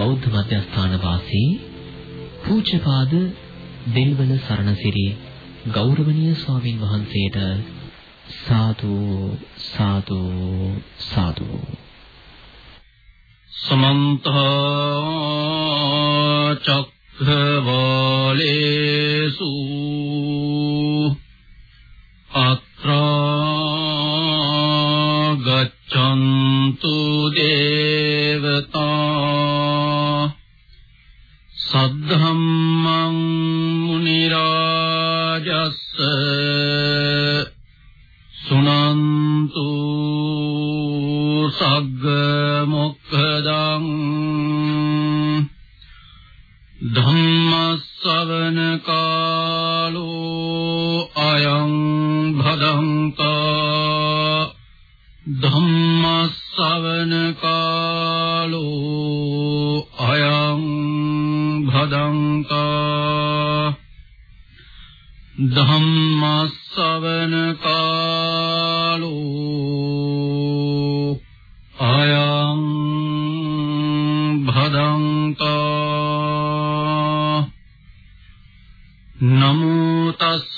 බෞද්ධ මධ්‍යස්ථාන වාසී පූජ්‍යපාද දෙල්වල සරණසිරි ගෞරවනීය ස්වාමින් වහන්සේට සාදු සාදු සාදු. සමන්ත චක්ඛවාලේසු සද්ධම්මං මුනි රාජස්ස සුනන්තු සග්ග මොක්ඛදං ධම්මස්සවන කාලෝ අයං භදංතා ධම්මස්සවන කාලෝ භදංතා ධම්මස්සවන කාලෝ අයං භදංතා නමෝ තස්ස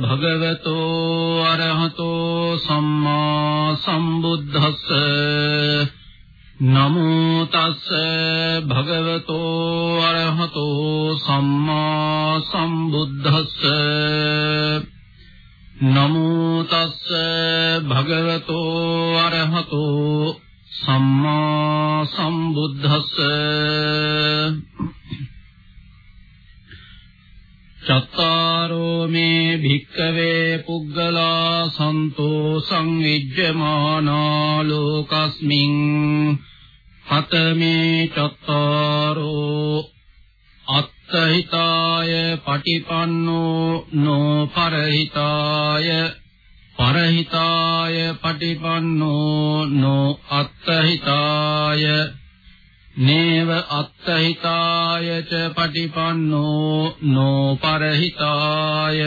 භගවතෝ අරහතෝ සම්මා සම්බුද්දස්ස නමෝ තස්ස භගවතෝ අරහතෝ සම්මා සම්බුද්දස්ස. නමෝ තස්ස භගවතෝ අරහතෝ සම්මා සම්බුද්දස්ස. චත්තාරෝ මේ භික්කවේ පුග්ගලා සන්තෝ සංවිජ්ජමානා ලෝකස්මින් හතමේ චත්තාරෝ අත්තහිතාය පටිපන්නෝ නෝ පරහිතාය පරහිතාය පටිපන්නෝ නෝ අත්තහිතාය නේව අත්තහිතාය ච පටිපන්නෝ නෝ පරහිතාය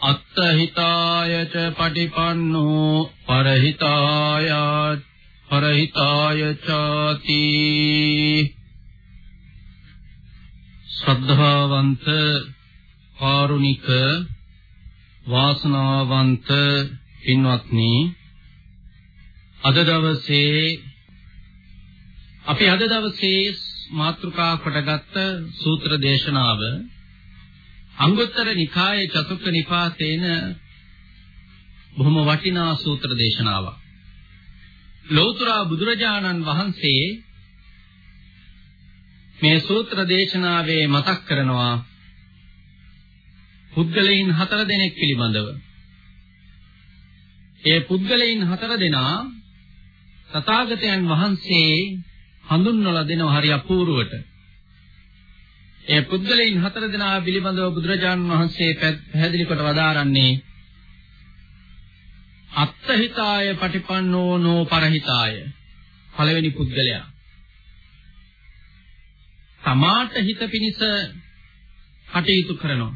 අත්තහිතාය ච පටිපන්නෝ පරහිතාය පරහිතාය චාති ශ්‍රද්ධාවන්ත කාරුණික වාසනාවන්ත පින්වත්නි අද දවසේ අපි අද දවසේ මාතෘකා කොටගත් සූත්‍ර දේශනාව අංගුත්තර නිකායේ චතුක්ක නිපාතේන බොහොම වටිනා සූත්‍ර දේශනාවක්. ලෞතර බුදුරජාණන් වහන්සේ මේ සූත්‍ර දේශනාවේ මතක් කරනවා පුද්ගලයන් හතර දෙනෙක් පිළිබඳව. ඒ පුද්ගලයන් හතර දෙනා තථාගතයන් වහන්සේ හඳුන්වලා දෙනවා හරි අපූර්වට. ඒ පුද්ගලයන් හතර දෙනා පිළිබඳව බුදුරජාණන් වහන්සේ පැහැදිලි කොට වදාරන්නේ අත්තහිතාය පටිපන්නෝ නෝ පරහිතාය. පළවෙනි පුද්ගලයා. තමාට හිත පිනිස කටයුතු කරනවා.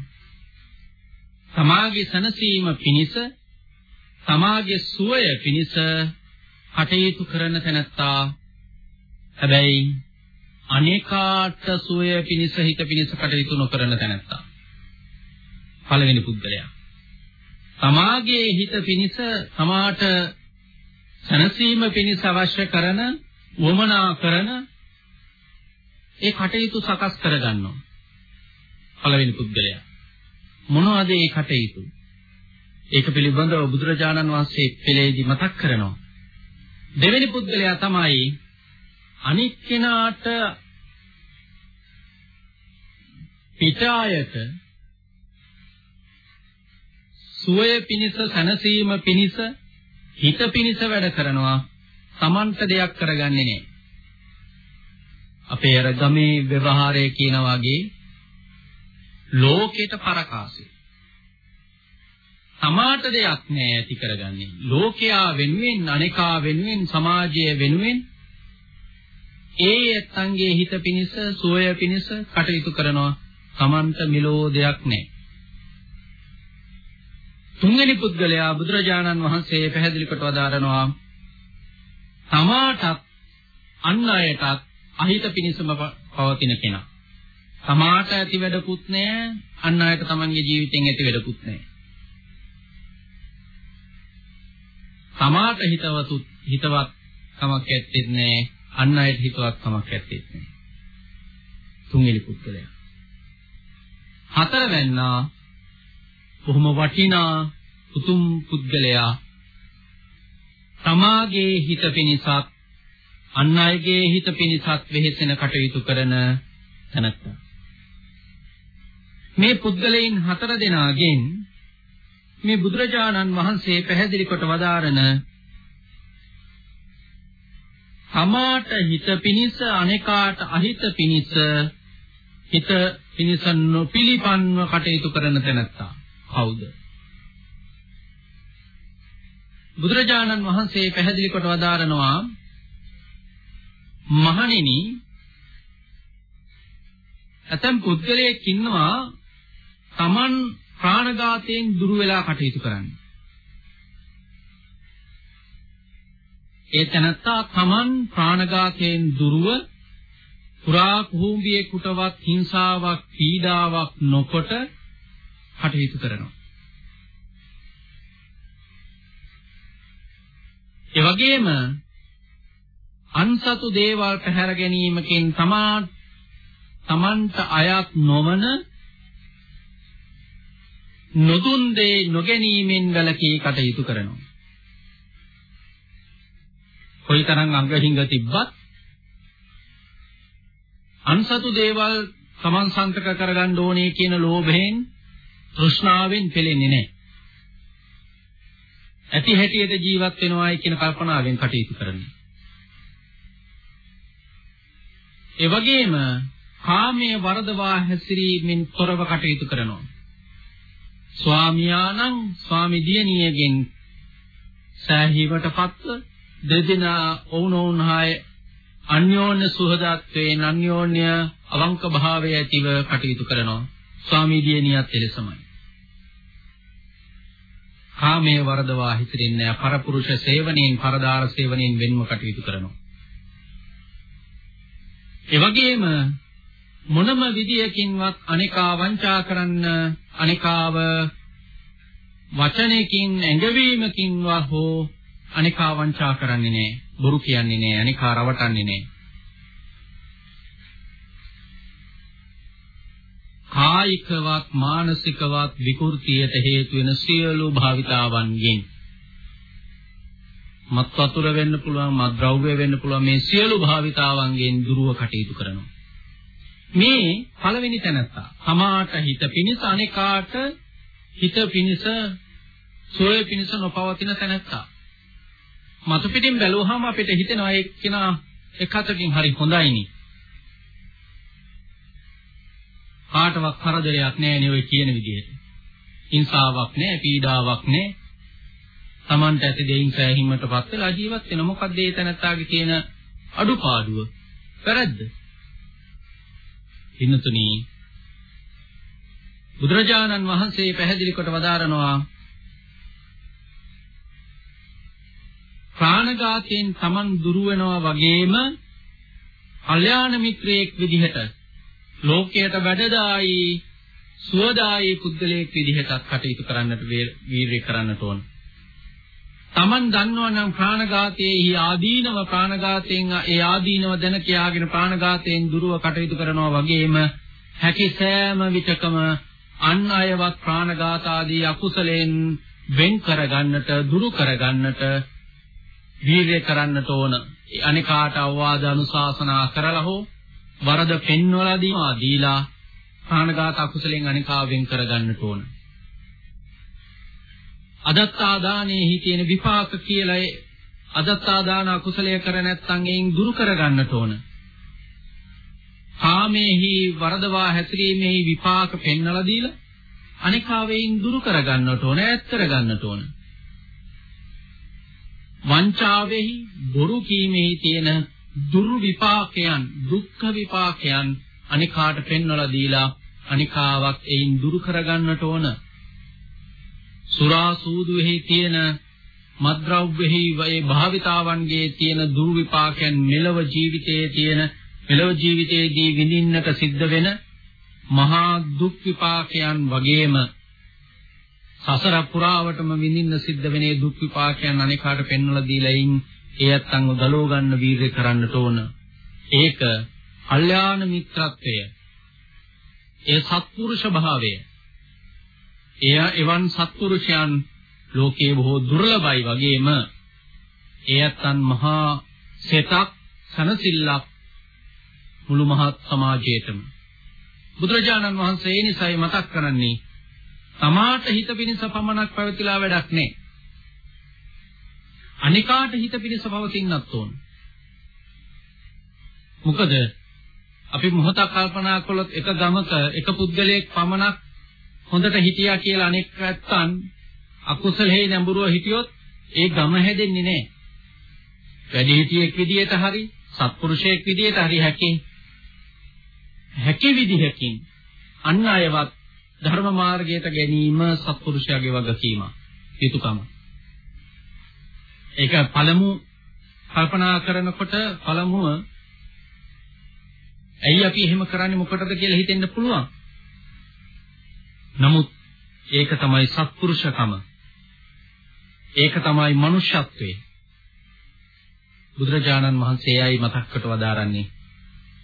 තමාගේ සනසීම පිනිස තමාගේ සුවය පිනිස කටයුතු කරන තැනැත්තා. හැබැයි අනේකාට සුවය පිනිස හිත පිනිස කටයුතු නොකරන තැනැත්තා. පළවෙනි පුද්ගලයා. තමාගේ හිත පිනිස තමාට සනසීම පිනිස අවශ්‍ය කරන වමනා කරන ඒ කටයුතු සකස් කරගන්නවා. පළවෙනි පුද්ගලයා. මොනවද ඒ කටයුතු? ඒක පිළිබඳව බුදුරජාණන් වහන්සේ පෙළේදී මතක් කරනවා. දෙවෙනි පුද්ගලයා තමයි අනික් කෙනාට පිටායට සුවය පිනිස සැනසීම පිනිස හිත පිනිස වැඩ කරනවා. Tamanට දෙයක් කරගන්නේ නෑ. අපේ අර ගමේ ව්‍යවහාරය කියන වගේ ලෝකෙට පරකාසෙ තමාට දෙයක් නෑ ඇති කරගන්නේ. ලෝකයා වෙනුවෙන් අනේකා වෙනුවෙන් සමාජය වෙනුවෙන් ඒ ඇත්තන්ගේ හිත පිනිස සුවය පිනිස කටයුතු කරනවා. Tamanට මිලෝ දෙයක් නැහැ. තුන්වෙනි පුද්ගලයා බුදුරජාණන් වහන්සේ පැහැදිලි කොට වදාරනවා තමාටත් අන් අයටත් අහිත පිණිසම පවතින කෙනා. තමාට ඇති වැඩකුත් නැහැ අන් අයට තමන්ගේ ජීවිතෙන් ඇති වැඩකුත් නැහැ. තමාට හිතවතුත් හිතවත් කමක් ඇත්තේ නැහැ අන් අයට හිතවත් කමක් ඇත්තේ නැහැ. තුන්වෙනි පුද්ගලයා. හතරවැන්නා බොහොම වටිනා උතුම් පුද්ගලයා තමාගේ හිත පිණිසත් අන් අයගේ හිත පිණිසත් වෙහෙසෙන කටයුතු කරන තැනැත්තා. මේ පුද්ගලයන් හතර දෙනාගෙන් මේ බුදුරජාණන් වහන්සේ පැහැදිලි කොට වදාරන තමාට හිත පිනිස අනේකාට අහිත පිනිස හිත පිනිස නොපිලිපන්ව කටයුතු කරන තැනැත්තා කවුද බුදුරජාණන් වහන්සේ පැහැදිලි කොට වදාරනවා මහණෙනි ඇතම් පුද්ගලයෙක් ඉන්නවා Taman ප්‍රාණඝාතයෙන් දුර වෙලා කටයුතු කරන්නේ. ඒ තනත්තා Taman ප්‍රාණඝාතයෙන් දුරව පුරා කුහුඹියෙකුටවත් හිංසාවක් පීඩාවක් නොකොට කටයුතු කරනවා. ඒ වගේම අන්සතු දේවල් පැහැර ගැනීමකින් තමා තමන්ට අයත් නොවන නොදුන් දේ නොගැනීමෙන් වැළකී කටයුතු කරනවා. කොයිතරම් අංගහිංග තිබ්බත් අන්සතු දේවල් තමන් සංතක කරගන්න ඕනේ කියන ලෝභයෙන් තෘෂ්ණාවෙන් පෙළෙන්නේ නැහැ. ඇති හැටියට ජීවත් වෙනවායි කියන කල්පනාවෙන් කටයුතු කරන්නේ. ඒ වගේම කාමයේ වරදවා හැසිරීමෙන් තොරව කටයුතු කරනවා. ස්වාමියානම් ස්වාමි දියණියගෙන් සෑහීමටපත්ව දෙදෙනා ඔවුනොවුන්හාය අන්‍යෝන්‍ය සුහදත්වයෙන් අන්‍යෝන්‍ය අවංක භාවය ඇතිව කටයුතු කරනවා. ස්වාමි දියණියත් එලෙසමයි. කාමයේ වරදවා හිතෙන්නේ නැහැ. පරපුරුෂ සේවනයෙන්, පරදාර සේවනයෙන් වෙන්ව කටයුතු කරනවා. ඒ වගේම මොනම විදියකින්වත් අනිකා වංචා කරන්න අනිකාව වචනයකින් ඇඟවීමකින්වත් හෝ අනිකා වංචා කරන්නේ නැහැ. බොරු කියන්නේ නැහැ. අනිකා රවටන්නේ නැහැ. කායිකවත් මානසිකවත් විකෘතියට හේතු වෙන සියලු භාවිතාවන්ගෙන් මත් වතුර වෙන්න පුළුවන් මත් ද්‍රව්‍ය වෙන්න පුළුවන් මේ සියලු භාවිතාවන්ගෙන් දුරව කටයුතු කරනවා. මේ පළවෙනි තැනත්තා. සමාට හිත පිනිස අනේකාට හිත පිනිස සෝය පිනිස නොපවතින තැනත්තා. මතු පිටින් බැලුවහම අපිට හිතෙනවා ඒ කෙනා එකතකින් හරි හොඳයිනි. කාටවත් කරදරයක් නැහැ නේ ඔය කියන විදිහට. හිංසාවක් නැහැ, පීඩාවක් නැහැ. Tamanට ඇති දෙයින් සෑහීමටපත් වෙලා ජීවත් වෙන මොකක්ද ඒ තැනත්තාගේ තියෙන අඩුපාඩුව? වැරද්ද. ඉන්නතුනි බුදුරජාණන් වහන්සේ පැහැදිලි කොට වදාරනවා ප්‍රාණඝාතයෙන් Taman දුරු වෙනවා වගේම කල්යාණ මිත්‍රයෙක් විදිහට ලෝකයට වැඩදායි සුවදායි පුද්ගලයෙක් විදිහටත් කටයුතු කරන්නට වීරිය කරන්නට ඕන. Taman දන්නවා නම් ප්‍රාණඝාතයේ ආදීනව ප්‍රාණඝාතයෙන් ඒ ආදීනව දැන කියාගෙන ප්‍රාණඝාතයෙන් දුරව කටයුතු කරනවා වගේම හැකි සෑම විටකම අන් අයවත් ප්‍රාණඝාත ආදී අකුසලෙන් වෙන් කරගන්නට දුරු කරගන්නට වීරිය කරන්නට ඕන. අනිකාට අවවාද අනුශාසනා කරලා හෝ වරද පෙන්වලා දීවා දීලා ප්‍රාණඝාත අකුසලෙන් අනිකාවෙන් කරගන්නට ඕන. අදත්තා දානේහි තියෙන විපාක කියලා අදත්තා දාන අකුසලයේ කර නැත්නම් එයින් දුරු කරගන්නට ඕන. කාමේහි වරදවා හැසිරීමේහි විපාක පෙන්වලා දීලා අනිකාවෙන් දුරු කරගන්නට ඕන, ඈත් කරගන්නට ඕන. වංචාවෙහි බොරු කීමේහි තියෙන දුරු විපාකයන් දුක්ඛ විපාකයන් අනිකාට පෙන්වලා දීලා අනිකාවක් එයින් දුරු කරගන්නට ඕන. සුරා සූදුෙහි තියෙන මද්ද්‍රව්‍යෙහි වේ භාවිතාවන්ගේ තියෙන දුර්විපාකයන් මෙලව ජීවිතයේ තියෙන මෙලව ජීවිතයේදී විඳින්නට සිද්ධ වෙන මහා දුක් විපාකයන් වගේම සසර පුරාවටම විඳින්න සිද්ධ වෙනේ දුක් විපාකයන් අනේකාට පෙන්වලා දීලා ඉන් ඒත් අංග ගලව ගන්න වීරය කරන්නට ඕන. ඒක කල්යාණ මිත්‍රත්වය. ඒ සත්පුරුෂ භාවය. එය එවන් සත්පුරුෂයන් ලෝකයේ බොහෝ දුර්ලභයි වගේම එයත්න් මහා සෙතක් සනසිල්ලක් මුළු මහත් සමාජයේටම බුදුරජාණන් වහන්සේ ඒ නිසයි මතක් කරන්නේ තමාට හිත පිණිස පමණක් පැවතිලා වැඩක් නැහැ. අනිකාට හිත පිණිස පවතින්නත් ඕන. මොකද අපි මොහොතක් කල්පනා කළොත් එක ගමක එක පුද්ගලයෙක් පමණක් හොඳට හිටියා කියලා අනෙක් නැත්තන් අකුසලෙහි නැඹුරුව හිටියොත් ඒ ගම හැදෙන්නේ නැහැ. වැඩි හිටියෙක් විදියට හරි සත්පුරුෂයෙක් විදියට හරි හැකේ හැකි විදිහකින් අන් අයවත් ධර්ම මාර්ගයට ගැනීම සත්පුරුෂයාගේ වගකීම යුතුයකම. ඒක පළමු කල්පනා කරනකොට පළමුව ඇයි අපි එහෙම කරන්නේ මොකටද කියලා හිතෙන්න පුළුවන්. නමුත් ඒක තමයි සත්පුරුෂකම. ඒක තමයි මනුෂ්‍යත්වය. බුදුරජාණන් වහන්සේ එයයි මතක්කට වදාරන්නේ.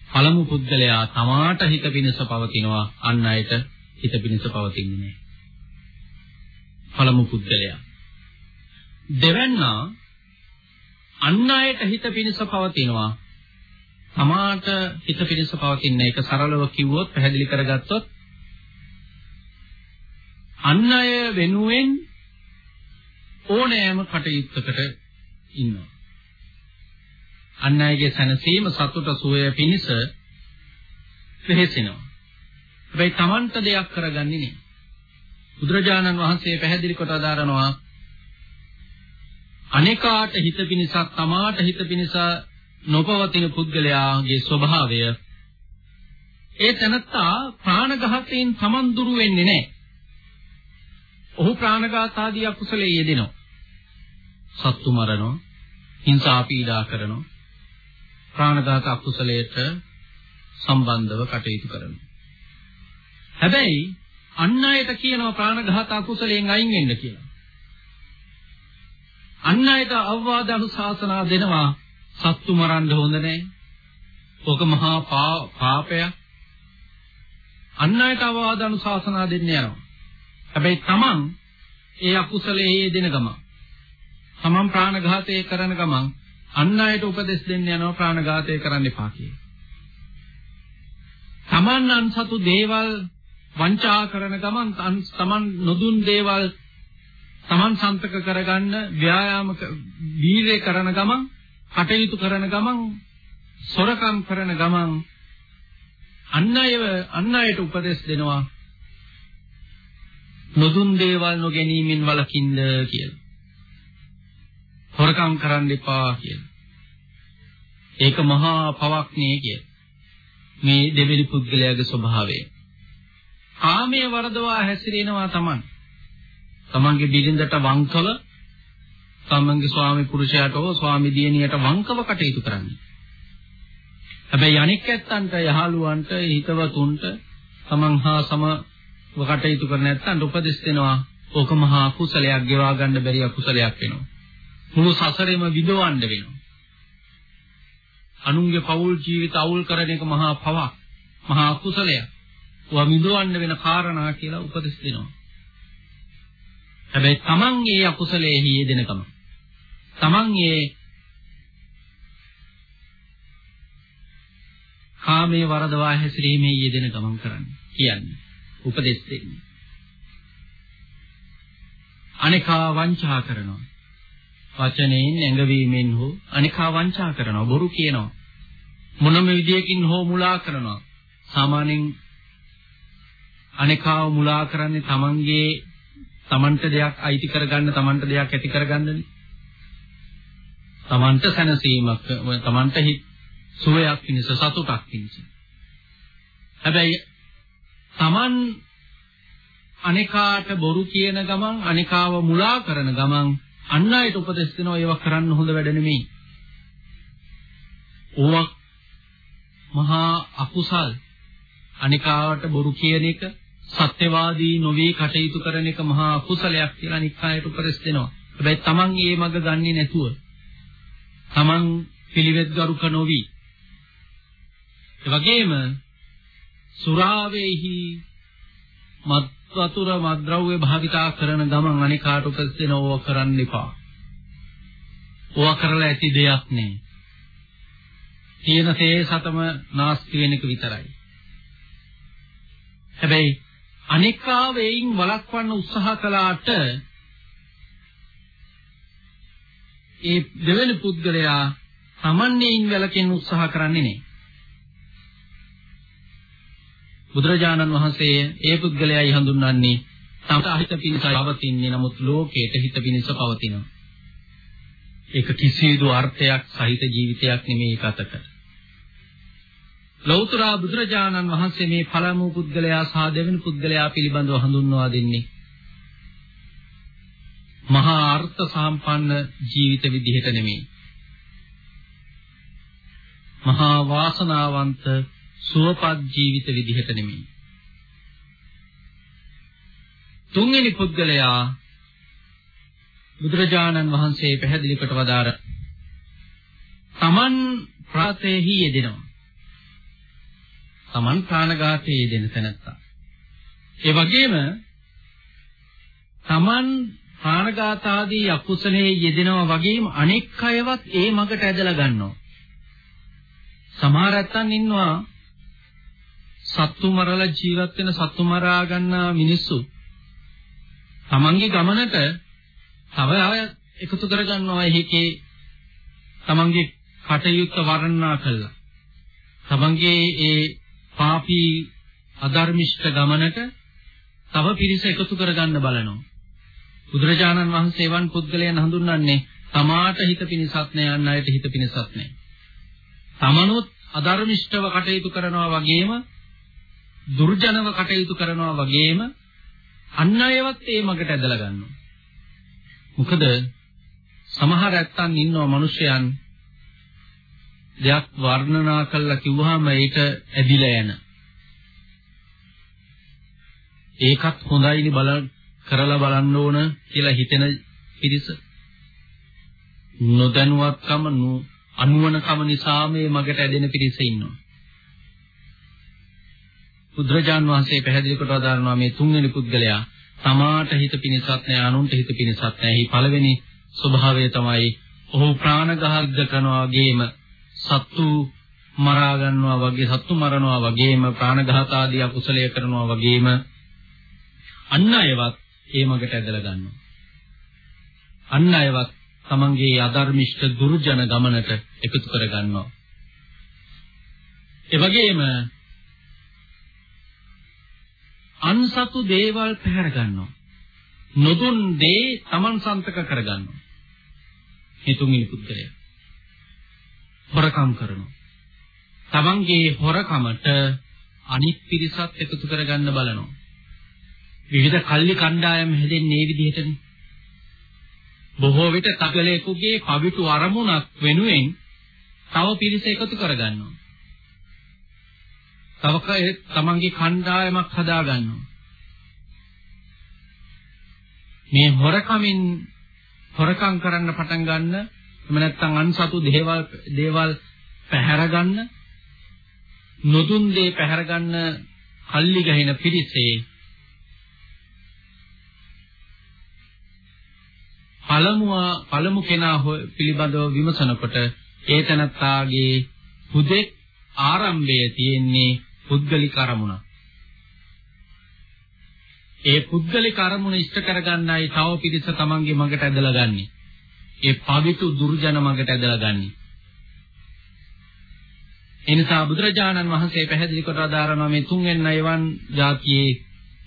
පළමු පුද්ගලයා තමාට හිත පිණිස පවතිනවා අන් අයට හිත පිණිස පවතින්නේ නැහැ. පළමු පුද්ගලයා. දෙවැන්නා අන් අයට හිත පිණිස පවතිනවා. තමාට හිත පිණිස පවතින එක සරලව කිව්වොත් පැහැදිලි කරගත්තොත් අන් අය වෙනුවෙන් ඕනෑම කටයුත්තකට ඉන්නවා. අන් අයගේ සැනසීම සතුට සුවය පිණිස වෙහෙසෙනවා. හැබැයි Tamanට දෙයක් කරගන්නේ නෑ. බුදුරජාණන් වහන්සේ පැහැදිලි කොට අදාරනවා අනේකාට හිත පිණිසක් තමාට හිත පිණිස නොපවතින පුද්ගලයාගේ ස්වභාවය ඒ තනත්තා ප්‍රාණඝාතයෙන් Taman දුරු වෙන්නේ නැහැ. ඔහු ප්‍රාණඝාත ආදී අකුසලයේ යෙදෙනවා. සත්තු මරනවා, හිංසා පීඩා කරනවා, ප්‍රාණඝාත අකුසලයට සම්බන්ධව කටයුතු කරනවා. හැබැයි අන් අයට කියනවා ප්‍රාණඝාත අකුසලයෙන් අයින් වෙන්න කියලා. අන් අයට අවවාද අනුශාසනා දෙනවා සත්තු මරන්න හොඳ නැහැ. ඕක මහා පාපයක්. අන් අයට අවවාද අනුශාසනා දෙන්න යනවා. හැබැයි Taman ඒ අකුසලයේ යෙදෙන ගම. Taman ප්‍රාණඝාතය කරන ගමන් අන් අයට උපදෙස් දෙන්න යනවා ප්‍රාණඝාතය කරන්න එපා කියලා. Taman අන්සතු දේවල් වංචා කරන ගමන් Taman නොදුන් දේවල් Taman සන්තක කරගන්න ව්‍යායාම වීර්ය කරන ගමන් කටයුතු කරන ගමන් සොරකම් කරන ගමන් අන් අයව අන් අයට උපදෙස් දෙනවා නොදුන් දේවල් නොගැනීමෙන් වළකින්න කියලා. හොරකම් කරන්න එපා කියලා. ඒක මහා පවක් නේ කියලා. මේ දෙවිලි පුද්ගලයාගේ ස්වභාවය. කාමයේ වරදවා හැසිරෙනවා Taman. Tamanගේ බිරිඳට වංකව තමන්ගේ ස්වාමි පුරුෂයාට හෝ ස්වාමි දියණියට වංකව කටයුතු කරන්නේ. හැබැයි අනෙක් ඇත්තන්ට යහළුවන්ට හිතවතුන්ට තමන් හා සම කටයුතු කර නැත්නම් උපදෙස් දෙනවා ඕක මහා කුසලයක් ගෙවා ගන්න බැරි අකුසලයක් වෙනවා. මුළු සසරෙම විදවන්න වෙනවා. අනුන්ගේ පෞල් ජීවිත අවුල් කරන එක මහා පවක්. මහා කුසලයක්. ඔවා විදවන්න වෙන කාරණා කියලා උපදෙස් දෙනවා. හැබැයි තමන් ඒ අකුසලයේ යෙදෙනකම තමන් ඒ කාමයේ වරදවා හැසිරීමේ යෙදෙන ගමන් කරන්නේ කියන්නේ උපදෙස් දෙන්නේ. අනිකා වංචා කරනවා. වචනයෙන් ඇඟවීමෙන් හෝ අනිකා වංචා කරනවා බොරු කියනවා. මොනම විදියකින් හෝ මුලා කරනවා. සාමාන්‍යයෙන් අනිකාව මුලා කරන්නේ තමන්ගේ තමන්ට දෙයක් අයිති කරගන්න තමන්ට දෙයක් ඇති කරගන්නනේ තමන්ට සැනසීමක් තමන්ට හිත සුවයක් පිණිස සතුටක් පිණිස හැබැයි තමන් අනිකාට බොරු කියන ගමන් අනිකාව මුලා කරන ගමන් අන් අයට උපදෙස් දෙනවා ඒවා කරන්න හොඳ වැඩ නෙමෙයි. ඕවා මහා අකුසල් අනිකාවට බොරු කියන එක සත්‍යවාදී නොවේ කටයුතු කරන එක මහා අකුසලයක් කියලා අනිකායට උපදෙස් දෙනවා. හැබැයි Taman ඒ මඟ ගන්නේ නැතුව Taman පිළිවෙත් ගරුක නොවි. ඒ වගේම සුරාවේහි මත් වතුර මද්ද්‍රව්‍ය භාවිතා කරන ගමන් අනිකාට උපදෙස් දෙනවා කරන්න එපා. ඕවා කරලා ඇති දෙයක් නෑ. තියෙන තේසතම නාස්ති වෙන එක විතරයි. හැබැයි අනිකාව එයින් වළක්වන්න උත්සාහ කළාට ඒ දෙවෙනි පුද්ගලයා තමන්නේයින් වැළකෙන්න උත්සාහ කරන්නේ නෑ. බුදුරජාණන් වහන්සේ ඒ පුද්ගලයායි හඳුන්වන්නේ තමට අහිත පිණිසයි පවතින්නේ නමුත් ලෝකයට හිත පිණිස පවතිනවා. ඒක කිසිදු අර්ථයක් සහිත ජීවිතයක් නෙමේ ඒකතක. ලෞතර බුදුරජාණන් වහන්සේ මේ පළමු පුද්ගලයා සහ දෙවෙනි පුද්ගලයා පිළිබඳව හඳුන්වා දෙන්නේ මහා අර්ථ සම්පන්න ජීවිත විදිහට නෙමෙයි. මහා වාසනාවන්ත සුවපත් ජීවිත විදිහට නෙමෙයි. තුන්වෙනි පුද්ගලයා බුදුරජාණන් වහන්සේ පැහැදිලි කොට වදාර තමන් ප්‍රාතේහි යෙදෙනවා. තමන් ප්‍රාණඝාතයේ යෙදෙන තැනත්තා. ඒ වගේම තමන් ප්‍රාණඝාත ආදී අකුසලයේ යෙදෙනවා වගේම අනෙක් අයවත් ඒ මගට ඇදලා ගන්නවා. සමහර ඇත්තන් ඉන්නවා සත්තු මරලා ජීවත් වෙන සත්තු මරා ගන්නා මිනිස්සු තමන්ගේ ගමනට තව අය එකතු කරගන්නවා ඒකේ තමන්ගේ කටයුත්ත වර්ණනා කළා. තමන්ගේ ඒ පාපී අධර්මිෂ්ඨ ගමනට තව පිරිස එකතු කරගන්න බලනවා. බුදුරජාණන් වහන්සේ වන් පුද්ගලයන් හඳුන්වන්නේ තමාට හිත පිණිසත් නෑ අන් අයට හිත පිණිසත් නෑ. තමනුත් අධර්මිෂ්ඨව කටයුතු කරනවා වගේම දුර්ජනව කටයුතු කරනවා වගේම අන් අයවත් ඒ මගට ඇදලා ගන්නවා. මොකද සමහර ඇත්තන් ඉන්නවා මිනිසයන් දෙයක් වර්ණනා කළා කිව්වහම ඒක ඇදිලා යන. ඒකත් හොඳයිනි බල කරලා බලන්න ඕන කියලා හිතෙන පිරිස නොදැනුවත්කම අනුවණකම නිසා මේ මගට ඇදෙන පිරිස ඉන්නවා. බුදුරජාන් වහන්සේ පැහැදිලි කොට වදාරනවා මේ තුන්වෙනි පුද්ගලයා තමාට හිත පිණිසත් නැහැ අනුන්ට හිත පිණිසත් නැහැ. හි පළවෙනි ස්වභාවය තමයි ඔහු ප්‍රාණඝාත කරනවා වගේම සත්තු මරා ගන්නවා වගේ සත්තු මරනවා වගේම ප්‍රාණඝාත ආදී අකුසලය කරනවා වගේම අන් අයවත් ඒ මගට ඇදලා ගන්නවා. අන් අයවත් තමන්ගේ අධර්මිෂ්ඨ දුර්ජන ගමනට එකතු කර ගන්නවා. ඒ වගේම අන්සතු දේවල් පැහැර ගන්නවා. නොදුන් දේ Taman සන්තක කර ගන්නවා. මේ තුන්වෙනි පුද්ගලයා. හොරකම් කරනවා. Tamanගේ හොරකමට අනිත් පිරිසත් එකතු කරගන්න බලනවා. විවිධ කල්ලි කණ්ඩායම් හැදෙන්නේ මේ විදිහටනේ. බොහෝ විට තකලේකුගේ පවිතු අරමුණක් වෙනුවෙන් තව පිරිස එකතු කරගන්නවා. තව තමන්ගේ කණ්ඩායමක් හදා ගන්නවා. මේ හොරකමින් හොරකම් කරන්න පටන් ගන්න එහෙම නැත්නම් අන්සතු දේවල් දේවල් පැහැර ගන්න නොදුන් දේ පැහැර ගන්න කල්ලි ගහින පිරිසේ පළමුව පළමු කෙනා පිළිබඳව විමසනකොට ඒ තනත්තාගේ හුදෙක් ආරම්භය තියෙන්නේ පුද්ගලික අරමුණ. ඒ පුද්ගලික අරමුණ ඉෂ්ට කරගන්නයි තව පිරිස තමන්ගේ මඟට ඇදලා ගන්නෙ. ඒ පවිතු දුර්ජන මඟට ඇදලා ගන්නෙ. එනිසා බුදුරජාණන් වහන්සේ පැහැදිලි කොට ආදාරනවා මේ තුන්වෙනි අයවන් જાතියේ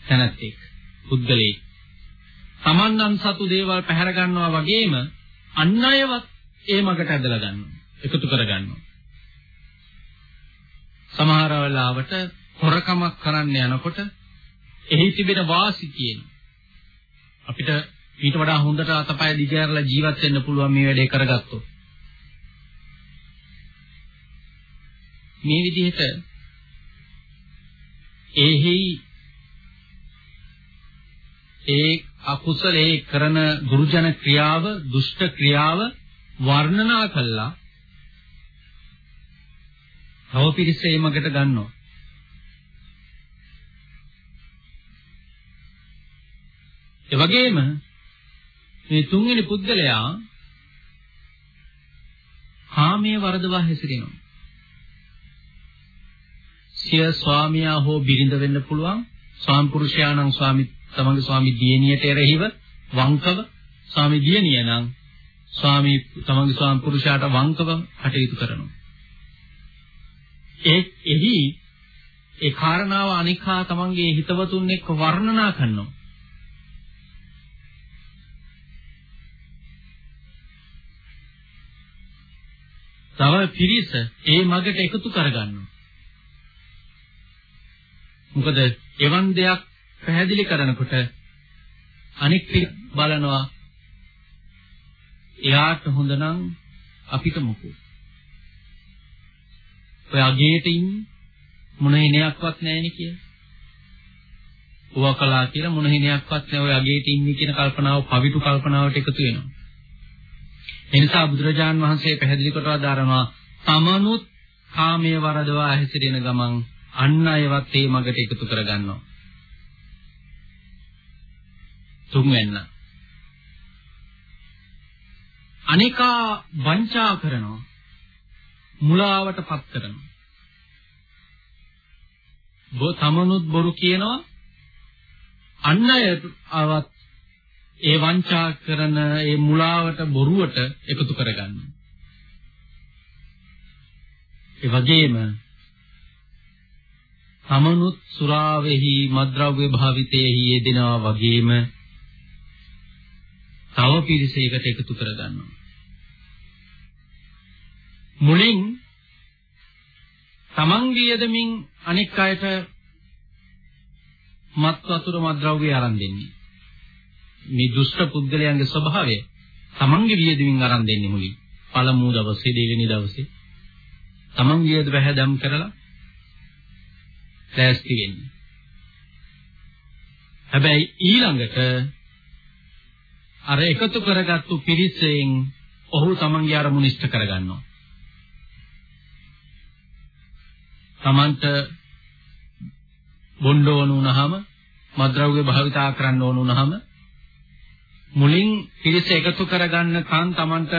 තැනැත්තෙක් පුද්ගලෙක්. තමන්නම් සතු දේවල් පැහැර ගන්නවා වගේම අන් අයවත් ඒ මඟට ඇදලා ගන්නවා. එකතු කර ගන්නවා. සමහර වෙලාවට හොරකමක් කරන්න යනකොට එහි තිබෙන වාසි කියන අපිට ඊට වඩා හොඳට අතපය දිගහැරලා ජීවත් වෙන්න පුළුවන් මේ වැඩේ කරගත්තොත්. මේ විදිහට එහි ඒ අකුසලේ කරන දුර්ජන ක්‍රියාව දුෂ්ට ක්‍රියාව වර්ණනා කළා. තව පිරිස එමකට ගන්නවා. ඒ වගේම මේ තුන්වෙනි පුද්ගලයා කාමයේ වරදවා හැසිරෙනවා. සිය ස්වාමියා හෝ බිරිඳ වෙන්න පුළුවන්. ස්වාම පුරුෂයා නම් ස්වාමි තමන්ගේ ස්වාමි දියණියට එරෙහිව වංකව ස්වාමි දියණිය නම් ස්වාමි තමන්ගේ ස්වාම පුරුෂයාට වංකව කටයුතු කරනවා. ඒ එහි ඒ කාරණාව අනිකා තමන්ගේ හිතවතුන් එක්ක වර්ණනා කරනවා. තව පිරිස ඒ මගට එකතු කරගන්නවා. මොකද එවන් දෙයක් පැහැදිලි කරනකොට අනික් බලනවා එයාට හොඳ නම් අපිට මොකෝ. ඔය අගේට ඉන්නේ මොන හිණයක්වත් නැහෙනේ කියලා. ඌව කළා කියලා මොන හිණයක්වත් නැහැ ඔය අගේට ඉන්නේ කියන කල්පනාව පවිතු කල්පනාවට එකතු වෙනවා. එනිසා බුදුරජාන් වහන්සේ පැහැදිලි කොට වදාරනවා තමනුත් කාමයේ වරදවා හැසිරෙන ගමන් අන් අයවත් ඒ මගට එකතු කරගන්නවා. තුන්වෙන්න. අනිකා වංචා කරනවා. මුලාවටපත් කරනවා. බෝ තමනුත් බොරු කියනවා අන් අයවත් ඒ වංචා කරන ඒ මුලාවට බොරුවට එකතු කරගන්නවා. ඒ වගේම තමනුත් සුරාවෙහි මද්ද්‍රව්‍ය භාවිතයේහි යෙදෙනා වගේම තව පිරිසයකට එකතු කරගන්නවා. මුලින් තමන්ගේ යෙදමින් අනෙක් අයට මත් වතුර මද්ද්‍රව්‍ය ආරම්භ දෙන්නේ. මේ දුෂ්ට පුද්ගලයන්ගේ ස්වභාවය තමන්ගේ වියදමින් අරන් දෙන්නේ මුලින්. පළමු දවසේ දෙවෙනි දවසේ තමන් වියද වැහැදම් කරලා ලෑස්ති වෙන්නේ. හැබැයි ඊළඟට අර එකතු කරගත්තු පිරිසෙන් ඔහු තමන්ගේ අරමුණ ඉෂ්ට කරගන්නවා. තමන්ට බොණ්ඩ ඕන වුණාම මද්ද්‍රව්‍ය භාවිතා කරන්න ඕන වුණාම මුලින් පිරිස එකතු කරගන්නකන් Tamanට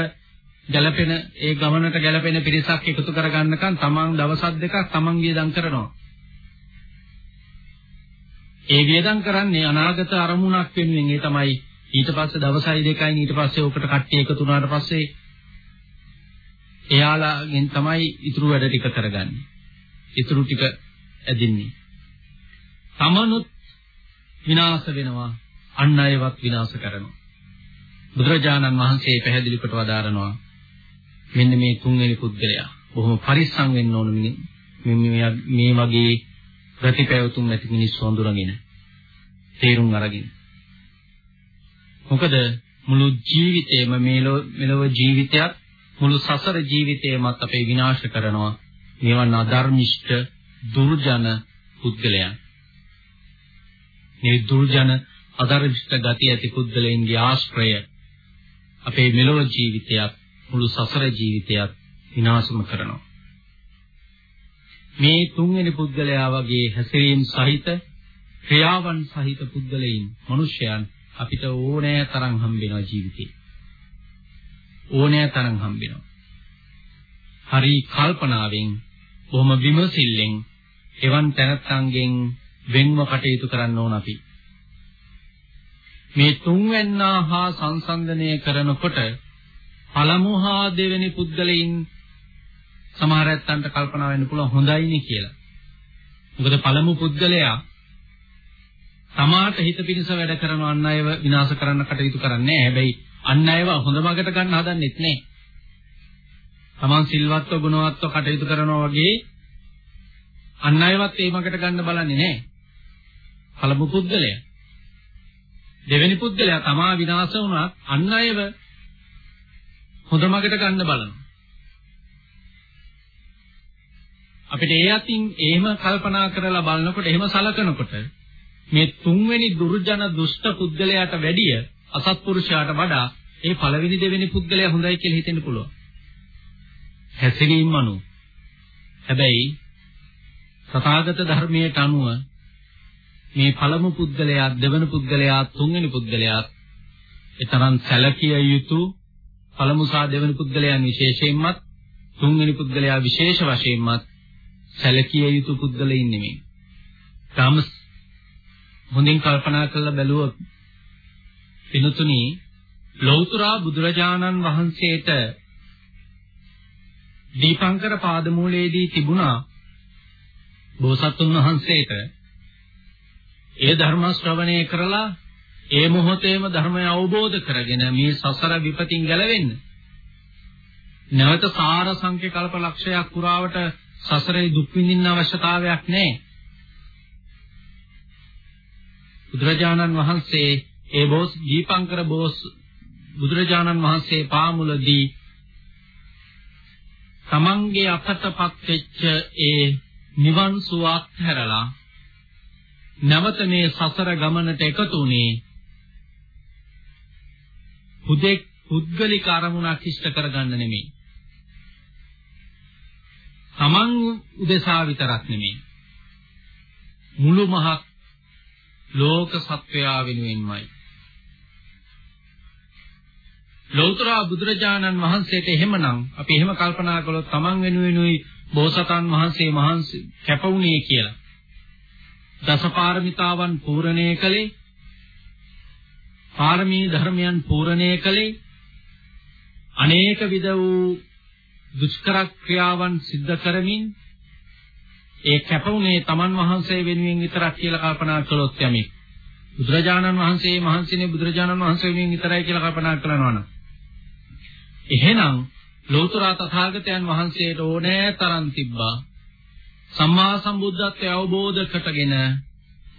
ගැළපෙන ඒ ගමනට ගැළපෙන පිරිසක් එකතු කරගන්නකන් Taman දවසක් දෙකක් Taman වියදම් කරනවා. ඒ වියදම් කරන්නේ අනාගත අරමුණක් වෙනුවෙන් ඒ තමයි ඊට පස්සේ දවසයි දෙකයි ඊට පස්සේ ඔකට කට්ටිය එකතු වුණාට පස්සේ එයාලාගෙන් තමයි ඉතුරු වැඩ ටික කරගන්නේ. ඉතුරු ටික ඇදින්නේ. තමනුත් විනාශ වෙනවා අන් අයවත් විනාශ කරනවා. බුදුරජාණන් වහන්සේ පැහැදිලි කොට වදාරනවා මෙන්න මේ තුන්වෙනි පුද්ගලයා. බොහොම පරිස්සම් වෙන්න ඕන මේ මේ වගේ ප්‍රතිපැවතුම් නැති මිනිස්සු හඳුනගෙන තේරුම් අරගෙන. මොකද මුළු ජීවිතේම මෙලොව ජීවිතයත් මුළු සසර ජීවිතේමත් අපේ විනාශ කරනවා මේවන් අධර්මිෂ්ඨ දුර්ජන පුද්ගලයන්. මේ දුර්ජන අධර්මිෂ්ඨ ගති ඇති පුද්ගලයන්ගේ ආශ්‍රය අපේ මෙලොව ජීවිතයත් මුළු සසර ජීවිතයත් විනාශම කරනවා. මේ තුන්වෙනි පුද්ගලයා වගේ හැසිරීම් සහිත ක්‍රියාවන් සහිත පුද්ගලයන් මිනිසයන් අපිට ඕනෑ තරම් හම්බෙනවා ජීවිතේ. ඕනෑ තරම් හම්බෙනවා. හරි කල්පනාවෙන් බොහොම විමසිල්ලෙන් එවන් තැනත්තන්ගෙන් වෙන්ව කටයුතු කරන්න ඕන අපි. මේ තුන්වැන්නා හා සංසන්දනය කරනකොට පළමු හා දෙවෙනි පුද්ගලයන් සමහර ඇත්තන්ට කල්පනා වෙන්න පුළුවන් හොඳයිනේ කියලා. මොකද පළමු පුද්ගලයා තමාට හිත පිණිස වැඩ කරන අන් අයව විනාශ කරන්න කටයුතු කරන්නේ නැහැ. හැබැයි අන් අයව හොඳ මගට ගන්න හදන්නෙත් නැහැ. තමන් සිල්වත්ව ගුණවත්ව කටයුතු කරනවා වගේ අන් අයවත් ඒ මගට ගන්න බලන්නේ නැහැ. පළමු පුද්ගලයා. දෙවෙනි පුද්ගලයා තමා විනාශ වුණත් අන් අයව හොඳ මගට ගන්න බලනවා. අපිට ඒ අතින් එහෙම කල්පනා කරලා බලනකොට එහෙම සලකනකොට මේ තුන්වෙනි දුර්ජන දුෂ්ට පුද්ගලයාට වැඩිය අසත්පුරුෂයාට වඩා ඒ පළවෙනි දෙවෙනි පුද්ගලයා හොඳයි කියලා හිතෙන්න පුළුවන්. හැසිරීම අනුව. හැබැයි සතාගත ධර්මයට අනුව මේ පළමු පුද්ගලයා දෙවන පුද්ගලයා තුන්වෙනි පුද්ගලයා එතරම් සැලකිය යුතු පළමු සහ දෙවන පුද්ගලයන් විශේෂයෙන්මත් තුන්වෙනි පුද්ගලයා විශේෂ වශයෙන්මත් සැලකිය යුතු පුද්ගලයින් නෙමෙයි. තාම හොඳින් කල්පනා කරලා බැලුවොත් පිනුතුනි ලෞතර බුදුරජාණන් වහන්සේට දීපංකර පාදමූලයේදී තිබුණා බෝසත්තුන් වහන්සේට ඒ ධර්ම ශ්‍රවණය කරලා ඒ මොහොතේම ධර්මය අවබෝධ කරගෙන මේ සසර විපතින් ගැලවෙන්න නැවත සාර සංඛ්‍ය කල්ප ලක්ෂයක් පුරාවට සසරේ දුක් විඳින්න අවශ්‍යතාවයක් නැහැ. බුදුරජාණන් වහන්සේ ඒ බෝස් දීපංකර බෝස් බුදුරජාණන් වහන්සේ පාමුලදී තමන්ගේ අතටපත් වෙච්ච ඒ නිවන් සුවක් හැරලා නැවත මේ සසර ගමනට එකතු වුණේ හුදෙක් පුද්ගලික අරමුණක් ඉෂ්ට කරගන්න නෙමෙයි. තමන් උදෙසා විතරක් නෙමෙයි. මුළු මහත් ලෝක සත්වයා වෙනුවෙන්මයි. ලෞතර බුදුරජාණන් වහන්සේට එහෙමනම් අපි එහෙම කල්පනා කළොත් තමන් වෙනුවෙනුයි බෝසතාන් වහන්සේ මහන්සි කැපුණේ කියලා. දසපාරමිතාවන් පූර්ණණය කළේ පාරමී ධර්මයන් පූර්ණණය කළේ අනේක විද වූ දුෂ්කර ක්‍රියාවන් සිද්ධ කරමින් ඒ කැපුණේ තමන් වහන්සේ වෙනුවෙන් විතරක් කියලා කල්පනා කළොත් යමි. බුදුරජාණන් වහන්සේ මහන්සිනේ බුදුරජාණන් වහන්සේ වෙනුවෙන් විතරයි කියලා කල්පනා කරනවා නම් එහෙනම් ලෝතර තථාගතයන් වහන්සේට ඕනෑ තරම් තිබ්බා සම්මා සම්බුද්ධත්වය අවබෝධ කරගෙන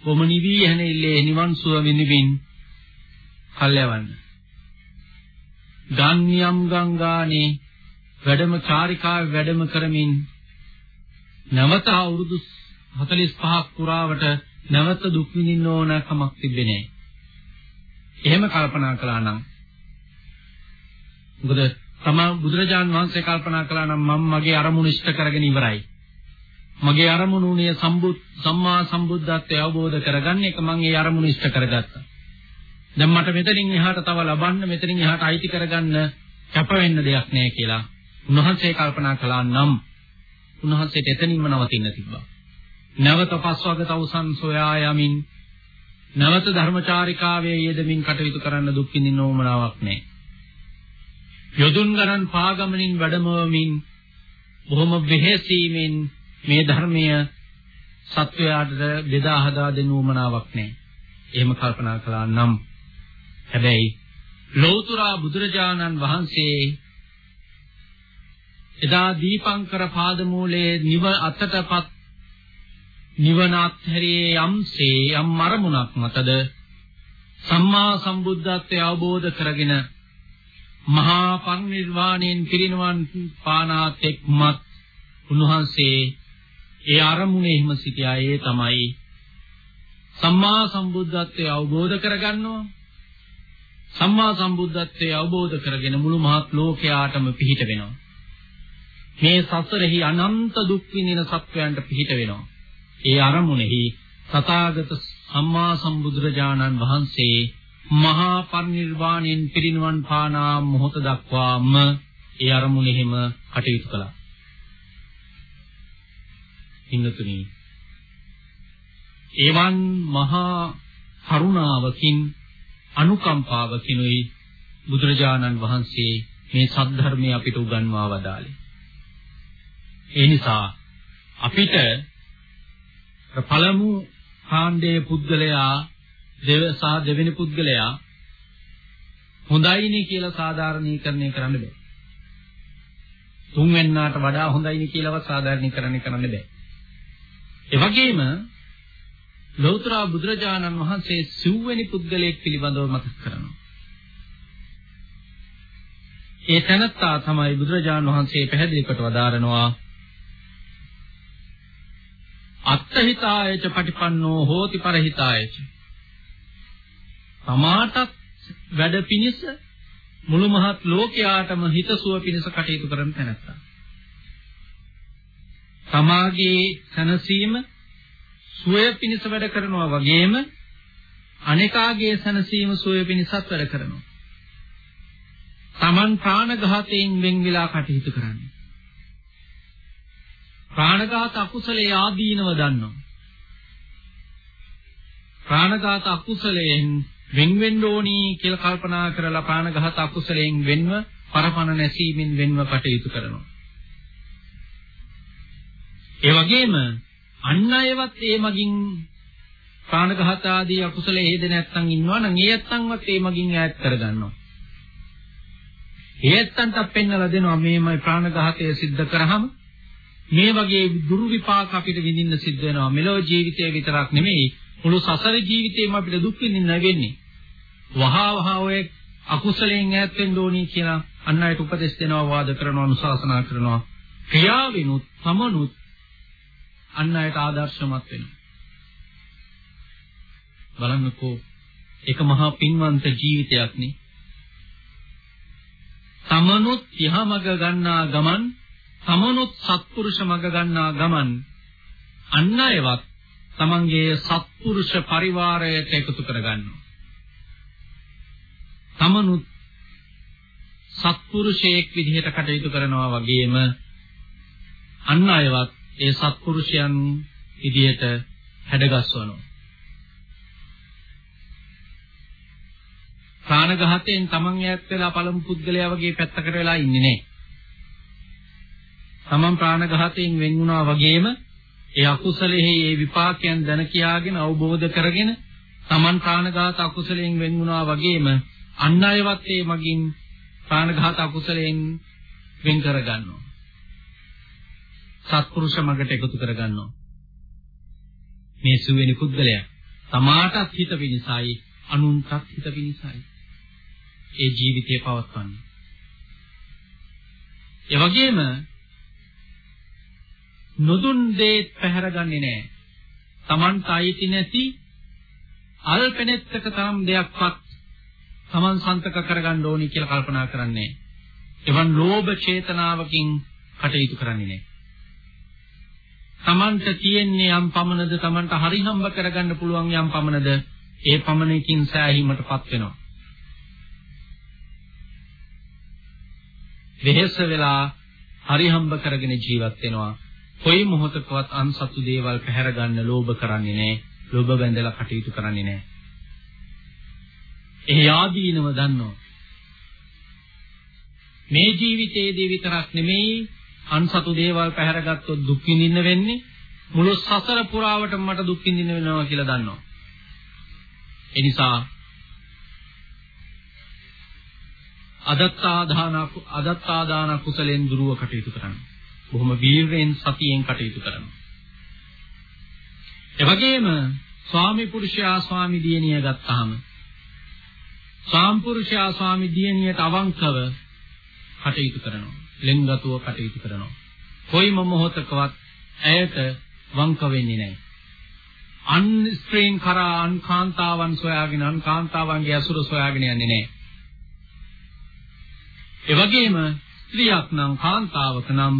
කොම නිවි හැනෙල්ලේ නිවන් සුව විඳින්න කල්යවන්න. ගාන්‍යම් ගංගානේ වැඩම චාරිකාවේ වැඩම කරමින් නැවත අවුරුදු 45ක් පුරාවට නැවත දුක් විඳින්න ඕන කමක් තිබෙන්නේ නැහැ. එහෙම කල්පනා කළා නම් මොකද තමා බුදුරජාන් වහන්සේ කල්පනා කළා නම් මම මගේ අරමුණ ඉෂ්ට කරගෙන ඉවරයි. මගේ අරමුණ උනේ සම්බුත් සම්මා සම්බුද්ධත්වයට අවබෝධ කරගන්න එක මම ඒ අරමුණ ඉෂ්ට කරගත්තා. දැන් මට මෙතනින් එහාට තව ලබන්න මෙතනින් එහාට අයිති කරගන්න කැප වෙන්න දෙයක් නැහැ කියලා උන්වහන්සේ කල්පනා කළා නම් උන්වහන්සේට එතනින්ම නවතින්න තිබ්බා. නැවත පස්වග තවුසන් සොයා යමින් නැවත ධර්මචාරිකාවේ යෙදමින් කටයුතු කරන්න දුක් විඳින්න ඕමනාවක් නැහැ. යොදුන් ගණන් පාගමනින් වැඩමවමින් බොහොම වෙහෙසීමෙන් මේ ධර්මය සත්වයාට බෙදා හදා දෙන්න උවමනාවක් නැහැ. එහෙම කල්පනා කළා නම් හැබැයි ලෞතර බුදුරජාණන් වහන්සේ එදා දීපංකර පාදමූලයේ නිව අතටපත් නිවනත් හැරියේ යම්සේ යම් මරමුණක් මතද සම්මා සම්බුද්ධත්වය අවබෝධ කරගෙන මහා පරිනිර්වාණයෙන් පිරිනවන් පානාත් එක්මත් උන්වහන්සේ ඒ අරමුණේම සිටියා. ඒ තමයි සම්මා සම්බුද්ධත්වයේ අවබෝධ කරගන්නවා. සම්මා සම්බුද්ධත්වයේ අවබෝධ කරගෙන මුළු මහත් ලෝකයාටම පිහිට වෙනවා. මේ සසරෙහි අනන්ත දුක් විඳින සත්වයන්ට පිහිට වෙනවා. ඒ අරමුණෙහි තථාගත සම්මා සම්බුදුරජාණන් වහන්සේ මහා පරිනිර්වාණයෙන් පිරිනිවන් පානා මොහොත දක්වාම ඒ අරමුණෙහිම කටයුතු කළා. පින්නතුනි එවන් මහා කරුණාවකින් අනුකම්පාවකිනුයි බුදුරජාණන් වහන්සේ මේ සද්ධර්මය අපිට උගන්වා වදාළේ. ඒ නිසා අපිට පළමු කාණ්ඩයේ පුද්ගලයා දෙව සහ දෙවෙනි පුද්ගලයා හොඳයිනේ කියලා සාධාරණීකරණය කරන්න බෑ. තුන්වෙන්නාට වඩා හොඳයිනේ කියලාවත් සාධාරණීකරණය කරන්න බෑ. ඒ වගේම ලෞතර බුදුරජාණන් වහන්සේ සිව්වෙනි පුද්ගලයෙක් පිළිබඳව මතක් කරනවා. ඒ තැනත්තා තමයි බුදුරජාණන් වහන්සේ පැහැදිලි කොට වදාරනවා අත්තහිතායච පටිපන්නෝ හෝති පරහිතායච තමාටත් වැඩ පිණිස මුළු මහත් ලෝකයාටම හිතසුව පිණිස කටයුතු කරන තැනැත්තා. තමාගේ සනසීම සුවය පිණිස වැඩ කරනවා වගේම අනේකාගේ සනසීම සුවය පිණිසත් වැඩ කරනවා. Taman ප්‍රාණඝාතයෙන් වෙන් වෙලා කටයුතු කරන්නේ. ප්‍රාණඝාත අකුසලයේ ආදීනව දන්නවා. ප්‍රාණඝාත අකුසලයෙන් වෙන් වෙන්න ඕනි කියලා කල්පනා කරලා ප්‍රාණඝාත අකුසලයෙන් වෙන්ව පරපණ නැසීමෙන් වෙන්ව කටයුතු කරනවා. ඒ වගේම අන් අයවත් ඒ මගින් ප්‍රාණඝාත ආදී අකුසලයේ හේද නැත්තම් ඉන්නවා නම් ඒ නැත්තම්වත් ඒ මගින් ඈත් කරගන්නවා. ඒත්තන්ට පෙන්නලා දෙනවා මේමයි ප්‍රාණඝාතය සිද්ධ කරාම මේ වගේ දුර්විපාක අපිට විඳින්න සිද්ධ වෙනවා. මෙලොව ජීවිතය විතරක් නෙමෙයි මුළු සසර ජීවිතේම අපිට දුක් විඳින්න වෙන්නේ. වහා වහා ඔය අකුසලයෙන් ඈත් වෙන්න ඕනි කියලා අන් අයට උපදෙස් දෙනවා වාද කරනවා අනුශාසනා කරනවා. ක්‍රියාවිනුත් තමනුත් අන් අයට ආදර්ශමත් වෙනවා. බලන්නකෝ ඒක මහා පින්වන්ත ජීවිතයක් නේ. තමනුත් යහමඟ ගන්නා ගමන් තමනුත් සත්පුරුෂ මඟ ගන්නා ගමන් අන් අයවත් තමන්ගේ සත්පුරුෂ පරිවාරයට එකතු කරගන්නවා. තමනුත් සත්පුරුෂයෙක් විදිහට කටයුතු කරනවා වගේම අන් අයවත් ඒ සත්පුරුෂයන් විදිහට හැඩගස්වනවා. ප්‍රාණඝාතයෙන් තමන් ඈත් වෙලා පළමු පුද්ගලයා වගේ පැත්තකට වෙලා ඉන්නේ නැහැ. තමන් ප්‍රාණඝාතයෙන් වෙන් වුණා වගේම ඒ අකුසලෙහි ඒ විපාකයන් දැන කියාගෙන අවබෝධ කරගෙන තමන් ප්‍රාණඝාත අකුසලයෙන් වෙන් වුණා වගේම අන් අයවත් ඒ මගින් ප්‍රාණඝාත අකුසලයෙන් වෙන් කරගන්නවා. සත්පුරුෂ මගට එකතු කරගන්නවා. මේ සුවෙනි පුද්ගලයා තමාටත් හිත විනිසයි අනුන්ටත් හිත විනිසයි. ඒ ජීවිතය පවත්වන්නේ. ඒ වගේම නොදුන් දේ පැහැරගන්නේ නැහැ. Tamanට අයිති නැති අල්පෙනෙත්තක තරම් දෙයක්වත් Taman සන්තක කරගන්න ඕනි කියලා කල්පනා කරන්නේ එවන් ලෝභ චේතනාවකින් කටයුතු කරන්නේ නැහැ. Tamanට තියෙන්නේ යම් පමණද Tamanට හරි හම්බ කරගන්න පුළුවන් යම් පමණද ඒ පමණකින් සෑහීමටපත් වෙනවා. වෙහෙස වෙලා හරි හම්බ කරගෙන ජීවත් වෙනවා. කොයි මොහොතකවත් අන්සතු දේවල් පැහැර ගන්න ලෝභ කරන්නේ නැහැ. ලෝභ බැඳලා කටයුතු කරන්නේ නැහැ. එහි ආදීනව දන්නවා. මේ ජීවිතයේදී විතරක් නෙමෙයි අන්සතු දේවල් පැහැරගත්තොත් දුක් විඳින්න වෙන්නේ මුළු සසර පුරාවටම මට දුක් විඳින්න වෙනවා කියලා දන්නවා. ඒ නිසා අදත්තාදාන අදත්තාදාන කුසලෙන් දුරුව කටයුතු කරන්න. බොහොම වීරයෙන් සතියෙන් කටයුතු කරන්න. ඒ වගේම ස්වාමි පුරුෂයා ස්වාමි දියණිය ගත්තාම සාම්පුරුෂයා ස්වාමි දියණියට අවංකව කටයුතු කරනවා. ලෙන්ගතුව කටයුතු කරනවා. කොයිම මොහොතකවත් ඇයට වංක වෙන්නේ නැහැ. අන් ස්ත්‍රීන් කරා අන් කාන්තාවන් සොයාගෙන අන් කාන්තාවන්ගේ අසුර සොයාගෙන යන්නේ නැහැ. ඒ වගේම ස්ත්‍රියක් නම් කාන්තාවක නම්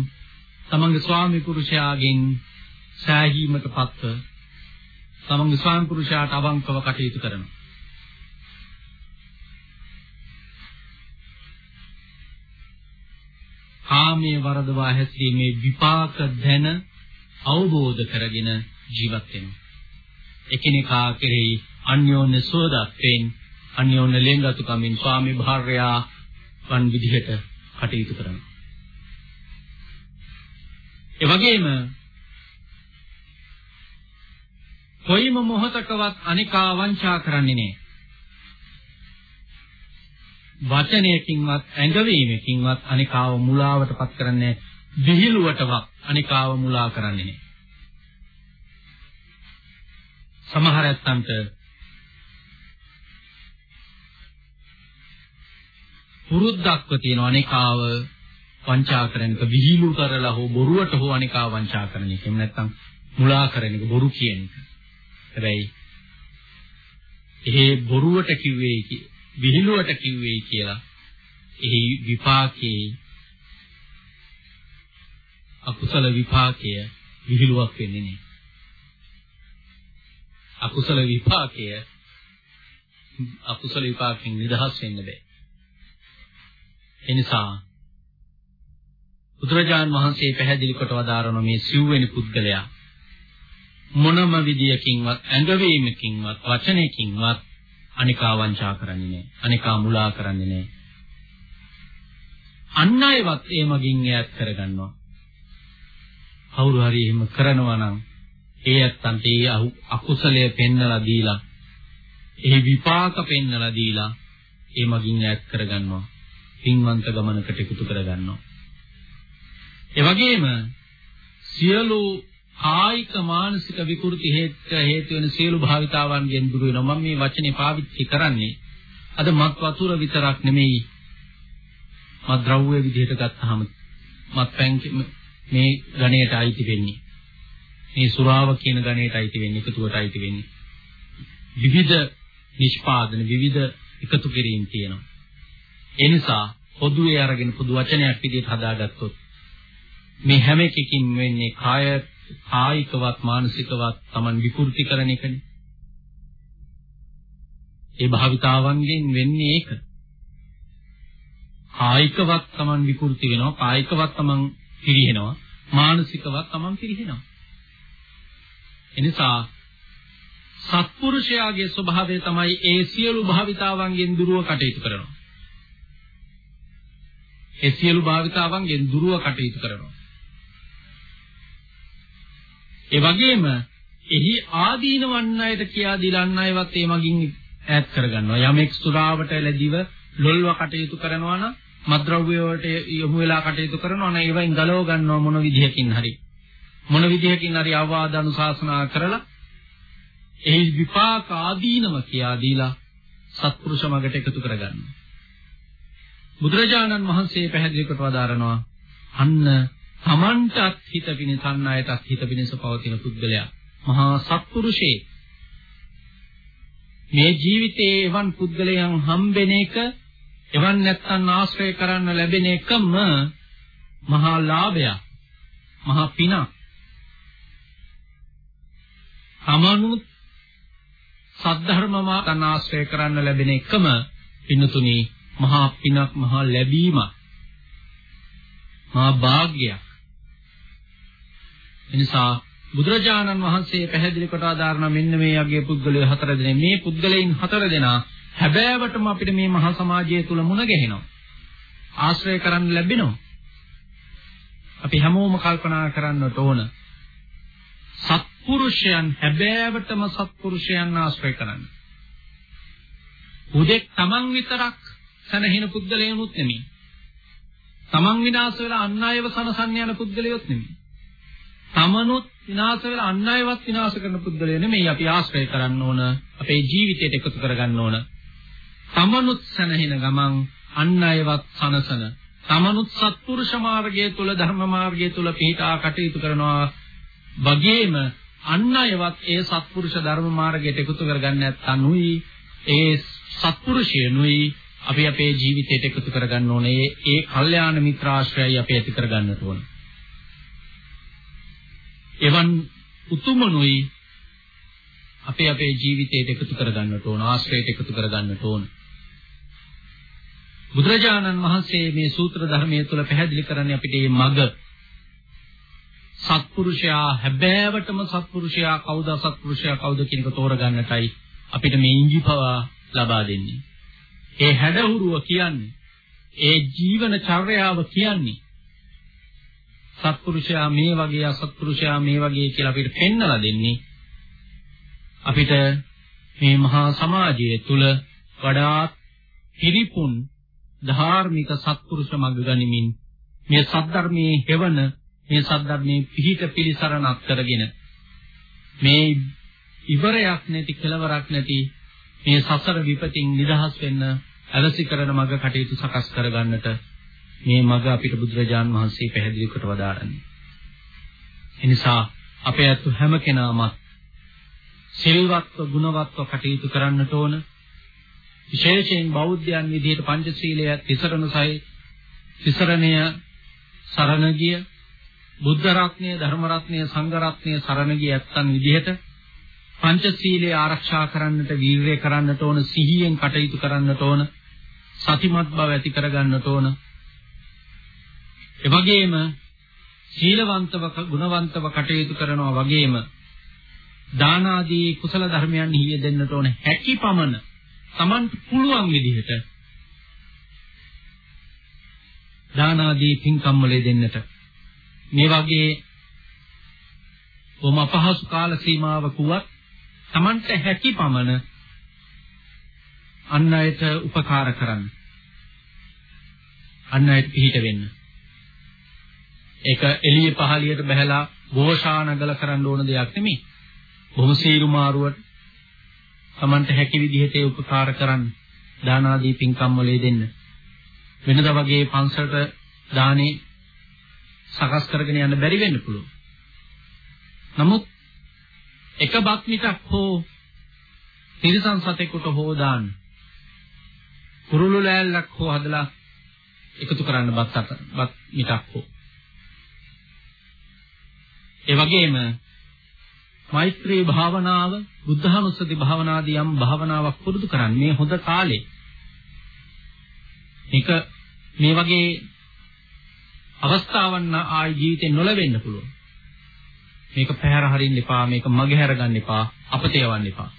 තමන්ගේ ස්වාමි පුරුෂයාගෙන් සෑහීමට පත්ව තමන්ගේ ස්වාමි පුරුෂයාට අවංකව කටයුතු කරනවා. කාමයේ වරදවා හැසිරීමේ විපාක දැන අවබෝධ කරගෙන ජීවත් වෙනවා. එකිනෙකා කෙරෙහි අන්‍යෝන්‍ය සෝදත්වෙන් අන්‍යෝන්‍ය ලෙන්ගතුකමින් ස්වාමි භාර්යා වන් විදිහට කටයුතු කරනවා. ඒ වගේම කොයිම මොහතකවත් අනිකා වංචා කරන්නේ නැහැ. වචනයකින්වත් ඇඟවීමකින්වත් අනිකාව මුලාවටපත් කරන්නේ විහිළුවටවත් අනිකාව මුලා කරන්නේ නැහැ. සමහර ඇත්තන්ට පුරුද්දක්ව තියෙන අනේකාව වංචා කරන එක විහිළු කරලා හෝ බොරුවට හෝ අනේකාව වංචා කරන එක. එහෙම නැත්නම් මුලා කරන එක බොරු කියන එක. හැබැයි එහි බොරුවට කිව්වේ විහිළුවට කිව්වේ කියලා එහි විපාකේ අකුසල විපාකය විහිළුවක් වෙන්නේ නැහැ. අකුසල විපාකය අකුසල විපාකෙන් නිදහස් වෙන්න බෑ. එනිසා බුදුරජාන් වහන්සේ පැහැදිලි කොට වදාරන මේ සිව්වෙනි පුද්ගලයා මොනම විදියකින්වත් ඇඟවීමකින්වත් වචනයකින්වත් අනිකා වංචා කරන්නේ නැහැ. අනිකා මුලා කරන්නේ නැහැ. අන් අයවත් ඒ මගින් ඈත් කරගන්නවා. කවුරු හරි එහෙම කරනවා නම් ඒ ඇත්තන්ට ඒ අකුසලය පෙන්නලා දීලා ඒ විපාක පෙන්නලා දීලා ඒ මගින් ඈත් කරගන්නවා. පින්වන්ත ගමනකට එකතු කරගන්නවා. ඒ වගේම සියලු කායික මානසික විකෘති හේතු වෙන සියලු භාවිතාවන්ගෙන් දුර වෙනවා. මම මේ වචනේ පාවිච්චි කරන්නේ අද මත් වතුර විතරක් නෙමෙයි මත් ද්‍රව්‍ය විදිහට ගත්තාම මත් පැන් මේ ගණයට අයිති වෙන්නේ. මේ සුරාව කියන ගණයට අයිති වෙන්නේ, එකතුවට අයිති වෙන්නේ. විවිධ නිෂ්පාදන, විවිධ එකතු කිරීම් තියෙනවා. ඒ නිසා පොදුවේ අරගෙන පොදු වචනයක් විදිහට හදාගත්තොත් මේ හැම එකකින් වෙන්නේ කාය කායිකවත් මානසිකවත් Taman විකෘති කරන එකනේ. ඒ භාවිතාවන්ගෙන් වෙන්නේ ඒක. කායිකවත් Taman විකෘති වෙනවා, කායිකවත් Taman පිරිහෙනවා, මානසිකවත් Taman පිරිහෙනවා. එනිසා සත්පුරුෂයාගේ ස්වභාවය තමයි ඒ සියලු භාවිතාවන්ගෙන් දුරව කටයුතු කරනවා. ඒ සියලු භාවිතාවන්ගෙන් දුරව කටයුතු කරනවා. ඒ වගේම එහි ආදීනවන්න අයට කියා දිලන්න අයවත් ඒ මගින් ඈත් කරගන්නවා. යමෙක් සුරාවට ලැබිව ලොල්ව කටයුතු කරනවා නම් මද්ද්‍රව්‍ය වලට යොමු වෙලා කටයුතු කරනවා නම් ඒවෙන් ගලව ගන්නවා මොන විදිහකින් හරි. මොන විදිහකින් හරි අවවාද අනුශාසනා කරලා එහි විපාක ආදීනව කියා දීලා සත්පුරුෂ මගට එකතු කරගන්නවා. බුදුරජාණන් වහන්සේ පැහැදිලි කොට වදාරනවා අන්න තමන්ටත් හිත පිණිසන්න අයටත් හිත පිණිස පවතින පුද්ගලයා. මහා සත්පුරුෂේ. මේ ජීවිතයේ එවන් පුද්ගලයන් හම්බෙන එක එවන් නැත්තන් ආශ්‍රය කරන්න ලැබෙන එකම මහා ලාභයක් මහා පිනක්. තමනුත් සද්ධර්ම මාතන් ආශ්‍රය කරන්න ලැබෙන එකම පින්නතුනි මහා පිනක් මහා ලැබීමක් මහා වාග්යක් එනිසා බුදුරජාණන් වහන්සේ පැහැදිලි කොට ආදාරණ මෙන්න මේ යගේ පුද්ගලයෝ හතර දෙනේ මේ පුද්ගලයන් හතර දෙනා හැබෑවටම අපිට මේ මහා සමාජය තුල මුණ ගැහෙනවා. ආශ්‍රය කරන්න ලැබෙනවා. අපි හැමෝම කල්පනා කරන්නට ඕන සත්පුරුෂයන් හැබෑවටම සත්පුරුෂයන් ආශ්‍රය කරන්න. උදෙක් තමන් විතරක් සනහින පුද්ගලයනුත් නෙමෙයි. තමන් විනාශ වෙලා අන් අයව සනසන්න යන පුද්ගලයොත් නෙමෙයි. තමනුත් විනාශ වෙලා අන් අයවත් විනාශ කරන පුද්ගලයෝ නෙමෙයි අපි ආශ්‍රය කරන්න ඕන අපේ ජීවිතයට එකතු කරගන්න ඕන. තමනුත් සනහින ගමන් අන් අයවත් සනසන තමනුත් සත්පුරුෂ මාර්ගය තුල ධර්ම මාර්ගය තුල පිහිටා කටයුතු කරනවා වගේම අන් අයවත් ඒ සත්පුරුෂ ධර්ම මාර්ගයට එකතු කරගන්න නැත්නුයි ඒ සත්පුරුෂයනුයි අපි අපේ ජීවිතයට එකතු කරගන්න ඕනේ. ඒ කල්යාණ මිත්‍රාශ්‍රයයි අපි ඇති කරගන්නට ඕනේ. එවන් උතුමනුයි අපේ අපේ ජීවිතයට එකතු කරගන්නට ඕන ආශ්‍රයයට එකතු කරගන්නට ඕන බුදුරජාණන් වහන්සේ මේ සූත්‍ර ධර්මයේ තුල පැහැදිලි කරන්නේ අපිට මේ මග සත්පුරුෂයා හැබෑවටම සත්පුරුෂයා කවුද සත්පුරුෂයා කවුද කියන එක තෝරගන්නටයි අපිට මේ ඉංගිපවා ලබා දෙන්නේ. ඒ හැඩහුරුව කියන්නේ ඒ ජීවන චර්යාව කියන්නේ සත්පුරුෂයා මේ වගේ අසත්පුරුෂයා මේ වගේ කියලා අපිට පෙන්වලා දෙන්නේ. අපිට මේ මහා සමාජය තුල වඩාත් පිරිපුන් ධාර්මික සත්පුරුෂ මඟ ගනිමින් මේ සද්ධර්මයේ හෙවන මේ සද්ධර්මයේ පිහිට පිළිසරණක් කරගෙන මේ ඉවරයක් නැති කෙලවරක් නැති මේ සසර විපතින් නිදහස් වෙන්න ඇලසි කරන මඟ කටයුතු සකස් කරගන්නට මේ මඟ අපිට බුදුරජාන් වහන්සේ පැහැදිලි කොට වදාරන්නේ. එනිසා අපේ අතු හැම කෙනාම සිල්වත්ව ගුණවත්ව කටයුතු කරන්නට ඕන. විශේෂයෙන් බෞද්ධයන් විදිහට පංචශීලය තිසරණ සයි තිසරණය සරණ ගිය බුද්ධ රත්නය ධර්ම රත්නය සංඝ රත්නය සරණ ගිය ඇත්තන් විදිහට පංචශීලය ආරක්ෂා කරන්නට වීරය කරන්නට ඕන සිහියෙන් කටයුතු කරන්නට ඕන සතිමත් බව ඇති කරගන්නට ඕන එවැගේම සීලවන්තව ගුණවන්තව කටයුතු කරනවා වගේම දාන ආදී කුසල ධර්මයන් හිිය දෙන්නට ඕන හැකි පමණ Tamanට පුළුවන් විදිහට දාන ආදී පින්කම් වල දෙන්නට. මේ වගේ කොම අපහසු කාල සීමාවකුවත් Tamanට හැකි පමණ අන් අයට උපකාර කරන්න. අන් අයට පිහිට වෙන්න. ඒක එළිය පහළියට බහැලා ഘോഷානගල කරන්න ඕන දෙයක් නෙමෙයි. බොහොම සීරු මාරුවට Tamanට හැකි විදිහට ඒ උපකාර කරන්න දාන ආදී පින්කම් වලේ දෙන්න. වෙනදා වගේ පන්සලට දානේ සකස් කරගෙන යන්න බැරි වෙන්න පුළුවන්. නමුත් එක බත් මිටක් හෝ තිරිසන් සතෙකුට හෝ දාන්න. කුරුළු ලෑල්ලක් හෝ හදලා එකතු කරන්න බත් අත බත් මිටක් හෝ ඒ වගේම මෛත්‍රී භාවනාව, බුද්ධානුස්සති භාවනාදී යම් භාවනාවක් පුරුදු කරන්නේ මේ හොඳ කාලේ. මේක මේ වගේ අවස්ථාවන් ආයි ජීවිතේ නොලැබෙන්න පුළුවන්. මේක පැහැර හරින්න එපා, මේක මගහැර ගන්න එපා, අපතේ යවන්න එපා.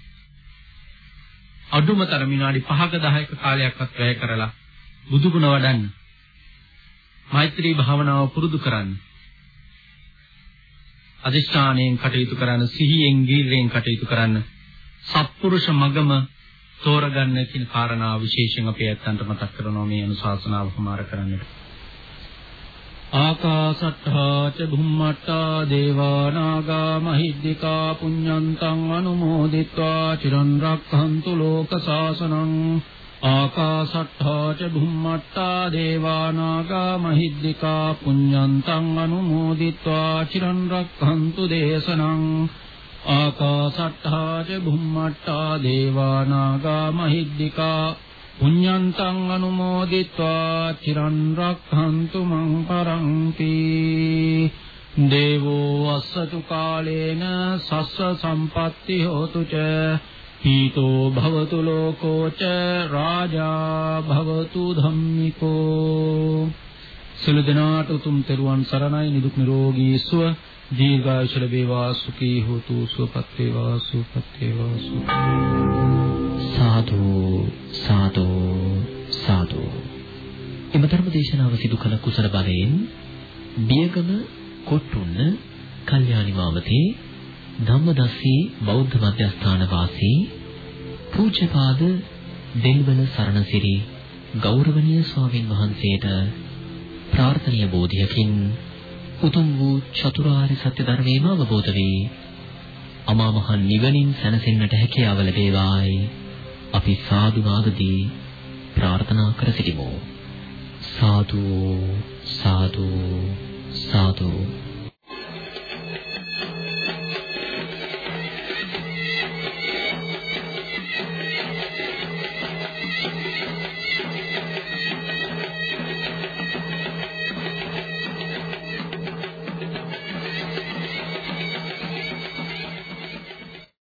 අඩුමතර විනාඩි 5ක 10ක කාලයක්වත් වැය කරලා බුදු ගුණ වඩන්න. මෛත්‍රී භාවනාව පුරුදු කරන්න. අදිෂ්ඨානයෙන් කටයුතු කරන්න සිහියෙන් ගීර්යෙන් කටයුතු කරන්න සත්පුරුෂ මගම තෝරගන්න කියන කාරණාව විශේෂයෙන් අපේ ඇත්තන්ට මතක් කරනවා මේ අනුශාසනාව සමාර කරන්නට. ආකාසට්ඨා ච භුම්මට්ඨා දේවා නාග මහිද්దికා පුඤ්ඤන්තං අනුමෝදිත්වා චිරන් රක්ඛන්තු ලෝක සාසනං ආකාසට්ඨා ච බුම්මට්ඨා දේවානාගා මහිද්దికා පුඤ්ඤන්තං අනුමෝදිत्वा චිරන් රක්ඛන්තු දේශනං ආකාසට්ඨා ච බුම්මට්ඨා දේවානාගා මහිද්దికා පුඤ්ඤන්තං අනුමෝදිत्वा චිරන් රක්ඛන්තු මං පරන්ති දේවෝ අස්සතු කාලේන සස්ස සම්පත්ති හෝතු ච පීතෝ භවතු ලෝකෝච රාජා භවතු ධම්මිකෝ සිළු දනාට උතුම් තෙරුවන් සරණයි නිදුක් නිරෝගී සුව දීර්ඝායුෂ ලැබේවා සුඛී හෝතු සුවපත් වේවා සුවපත් වේවා සාදු සාදු සාදු එම ධර්ම දේශනාව සිදු කළ කුසල බලයෙන් බියගම කොට්ටුන්න කල්යාණි මාවතේ ධම්මදස්සී බෞද්ධ මධ්‍යස්ථාන වාසී පූජ්‍යපාද දෙල්වල සරණසිරි ගෞරවනීය ස්වාමින් වහන්සේට ප්‍රාර්ථනීය බෝධියකින් උතුම් වූ චතුරාර්ය සත්‍ය ධර්මයම අවබෝධ වේ අමා මහ නිවනින් සැනසෙන්නට හැකියාව ලැබේවායි. අපි සාදු නාදදී ප්‍රාර්ථනා කර සිටිමු. සාදු සාදු සාදු.